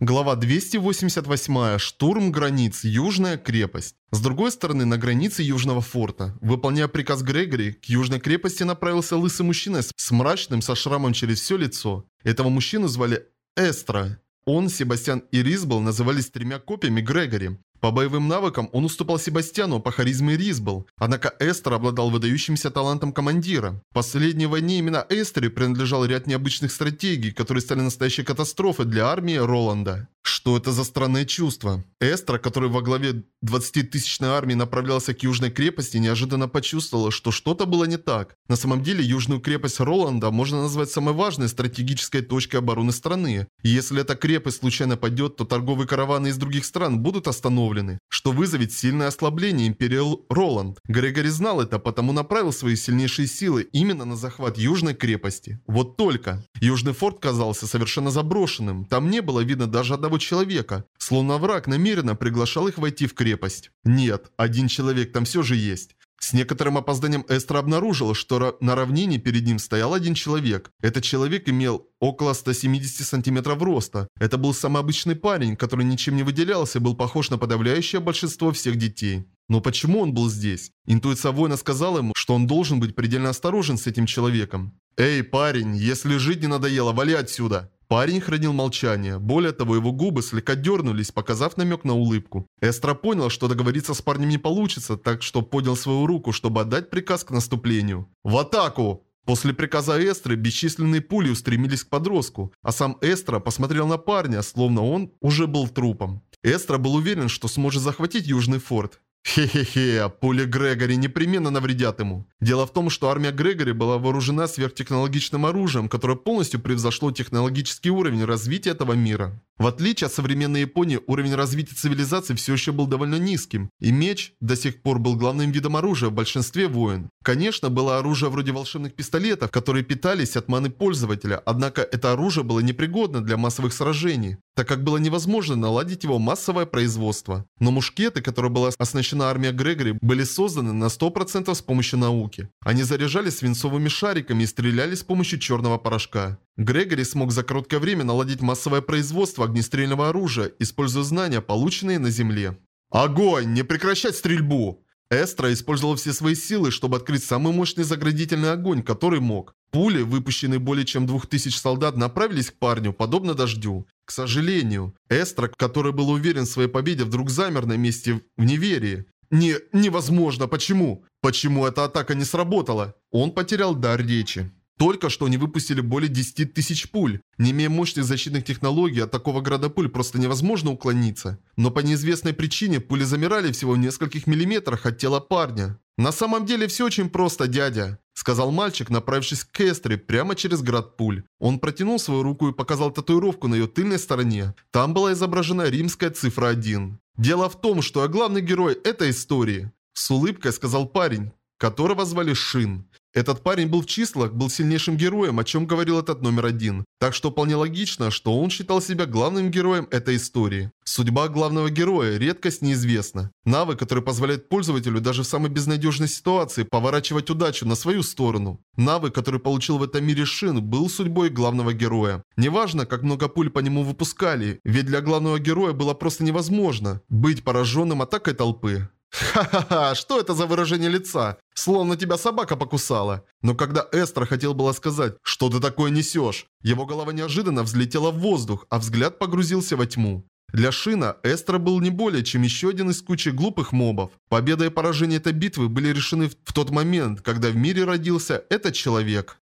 Глава 288. Штурм границ. Южная крепость. С другой стороны, на границе Южного форта, выполняя приказ Грегори, к Южной крепости направился лысый мужчина с мрачным, со шрамом через все лицо. Этого мужчину звали Эстра. Он, Себастьян и Ризбл назывались тремя копиями Грегори. По боевым навыкам он уступал Себастьяну, по харизме Ризбл. Однако Эстер обладал выдающимся талантом командира. В последней войне именно Эстере принадлежал ряд необычных стратегий, которые стали настоящей катастрофой для армии Роланда. Что это за странное чувство? Эстра, который во главе 20-тысячной армии направлялся к Южной крепости, неожиданно почувствовала, что что-то было не так. На самом деле, Южную крепость Роланда можно назвать самой важной стратегической точкой обороны страны. И если эта крепость случайно падет, то торговые караваны из других стран будут остановлены, что вызовет сильное ослабление Империал Роланд. Грегори знал это, потому направил свои сильнейшие силы именно на захват Южной крепости. Вот только. Южный форт казался совершенно заброшенным. Там не было видно даже одного человека, словно враг намеренно приглашал их войти в крепость. Нет, один человек там все же есть. С некоторым опозданием Эстра обнаружила, что на равнине перед ним стоял один человек. Этот человек имел около 170 сантиметров роста. Это был самый обычный парень, который ничем не выделялся и был похож на подавляющее большинство всех детей. Но почему он был здесь? Интуиция воина сказала ему, что он должен быть предельно осторожен с этим человеком. «Эй, парень, если жить не надоело, вали отсюда!» Парень хранил молчание. Более того, его губы слегка дернулись, показав намек на улыбку. Эстра понял, что договориться с парнем не получится, так что поднял свою руку, чтобы отдать приказ к наступлению. «В атаку!» После приказа Эстры бесчисленные пули устремились к подростку, а сам Эстра посмотрел на парня, словно он уже был трупом. Эстра был уверен, что сможет захватить Южный форт. Хе-хе-хе, пули Грегори непременно навредят ему. Дело в том, что армия Грегори была вооружена сверхтехнологичным оружием, которое полностью превзошло технологический уровень развития этого мира. В отличие от современной Японии, уровень развития цивилизации все еще был довольно низким, и меч до сих пор был главным видом оружия в большинстве войн. Конечно, было оружие вроде волшебных пистолетов, которые питались от маны пользователя, однако это оружие было непригодно для массовых сражений, так как было невозможно наладить его массовое производство. Но мушкеты, которые была оснащена армия Грегори, были созданы на 100% с помощью науки. Они заряжались свинцовыми шариками и стреляли с помощью черного порошка. Грегори смог за короткое время наладить массовое производство огнестрельного оружия, используя знания, полученные на Земле. «Огонь! Не прекращать стрельбу!» Эстра использовал все свои силы, чтобы открыть самый мощный заградительный огонь, который мог. Пули, выпущенные более чем 2000 солдат, направились к парню, подобно дождю. К сожалению, Эстра, который был уверен в своей победе, вдруг замер на месте в неверии. «Не... невозможно! Почему? Почему эта атака не сработала?» Он потерял дар речи. Только что они выпустили более 10 тысяч пуль. Не имея мощных защитных технологий, от такого града пуль просто невозможно уклониться. Но по неизвестной причине пули замирали всего в нескольких миллиметрах от тела парня. «На самом деле все очень просто, дядя», — сказал мальчик, направившись к Кестре прямо через град пуль. Он протянул свою руку и показал татуировку на ее тыльной стороне. Там была изображена римская цифра 1. «Дело в том, что я главный герой этой истории», — с улыбкой сказал парень, которого звали Шин. Этот парень был в числах, был сильнейшим героем, о чем говорил этот номер один. Так что вполне логично, что он считал себя главным героем этой истории. Судьба главного героя – редкость неизвестна. Навык, который позволяет пользователю даже в самой безнадежной ситуации поворачивать удачу на свою сторону. Навык, который получил в этом мире Шин, был судьбой главного героя. Неважно, как много пуль по нему выпускали, ведь для главного героя было просто невозможно быть пораженным атакой толпы. Ха-ха-ха, что это за выражение лица? Словно тебя собака покусала. Но когда Эстра хотел было сказать, что ты такое несешь, его голова неожиданно взлетела в воздух, а взгляд погрузился во тьму. Для Шина Эстра был не более чем еще один из кучи глупых мобов. Победа и поражение этой битвы были решены в тот момент, когда в мире родился этот человек.